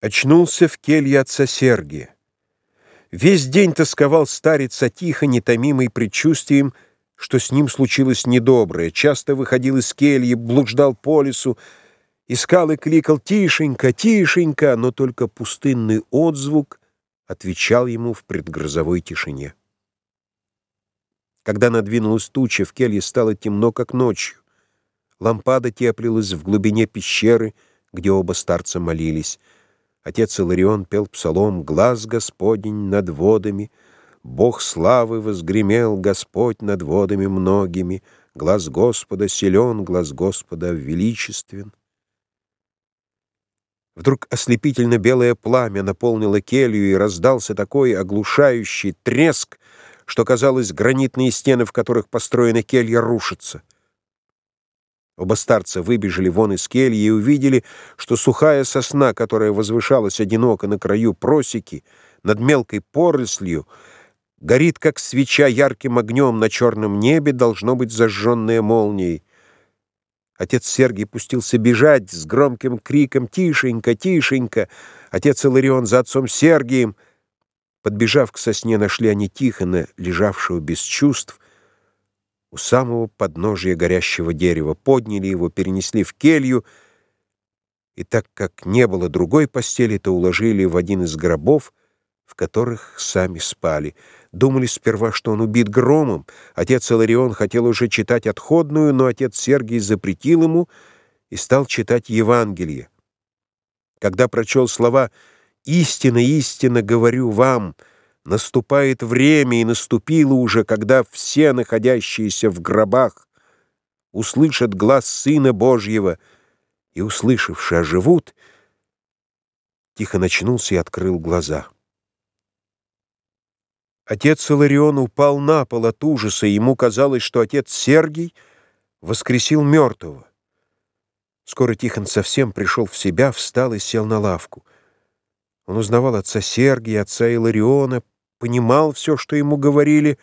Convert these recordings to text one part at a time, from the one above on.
Очнулся в келье отца Сергия. Весь день тосковал старец тихо, нетомимый предчувствием, что с ним случилось недоброе. Часто выходил из кельи, блуждал по лесу, искал и кликал «Тишенько, тишенько!», но только пустынный отзвук отвечал ему в предгрозовой тишине. Когда надвинулась туча, в келье стало темно, как ночью. Лампада теплилась в глубине пещеры, где оба старца молились — Отец Иларион пел псалом «Глаз Господень над водами», Бог славы возгремел Господь над водами многими, Глаз Господа силен, глаз Господа величествен. Вдруг ослепительно белое пламя наполнило келью, и раздался такой оглушающий треск, что, казалось, гранитные стены, в которых построена келья, рушатся. Оба старца выбежали вон из кельи и увидели, что сухая сосна, которая возвышалась одиноко на краю просеки, над мелкой порослью, горит, как свеча ярким огнем на черном небе, должно быть зажженная молнией. Отец Сергий пустился бежать с громким криком «Тишенько, тишенько!» Отец Иларион за отцом Сергием. Подбежав к сосне, нашли они Тихона, лежавшего без чувств, у самого подножия горящего дерева, подняли его, перенесли в келью, и так как не было другой постели, то уложили в один из гробов, в которых сами спали. Думали сперва, что он убит громом. Отец Иларион хотел уже читать отходную, но отец Сергий запретил ему и стал читать Евангелие. Когда прочел слова «Истина, истина, говорю вам», Наступает время, и наступило уже, когда все находящиеся в гробах услышат глаз Сына Божьего, и, услышавши, оживут, тихо начнулся и открыл глаза. Отец Иларион упал на пол от ужаса, и ему казалось, что отец Сергий воскресил мертвого. Скоро Тихон совсем пришел в себя, встал и сел на лавку. Он узнавал отца Сергия, отца Илариона, понимал все, что ему говорили,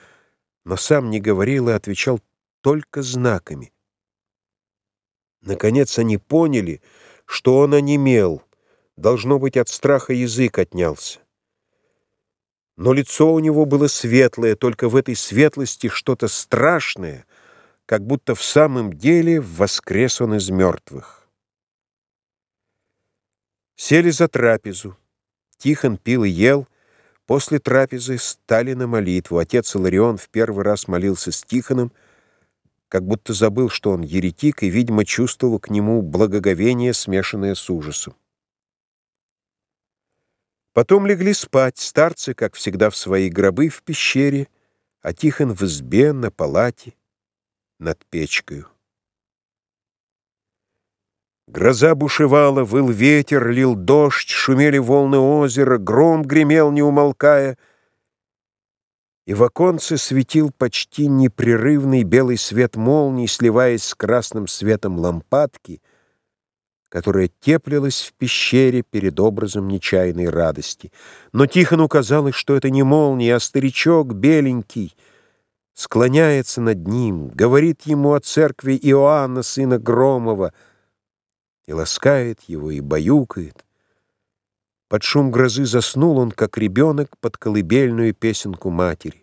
но сам не говорил и отвечал только знаками. Наконец они поняли, что он онемел, должно быть, от страха язык отнялся. Но лицо у него было светлое, только в этой светлости что-то страшное, как будто в самом деле воскрес он из мертвых. Сели за трапезу. Тихон пил и ел, После трапезы стали на молитву. Отец Иларион в первый раз молился с Тихоном, как будто забыл, что он еретик, и, видимо, чувствовал к нему благоговение, смешанное с ужасом. Потом легли спать, старцы, как всегда, в свои гробы в пещере, а Тихон в избе, на палате, над печкою. Гроза бушевала, выл ветер, лил дождь, шумели волны озера, гром гремел, не умолкая, и в оконце светил почти непрерывный белый свет молний, сливаясь с красным светом лампадки, которая теплилась в пещере перед образом нечаянной радости. Но Тихону казалось, что это не молния, а старичок беленький — склоняется над ним, говорит ему о церкви Иоанна, сына Громова — и ласкает его, и баюкает. Под шум грозы заснул он, как ребенок, под колыбельную песенку матери.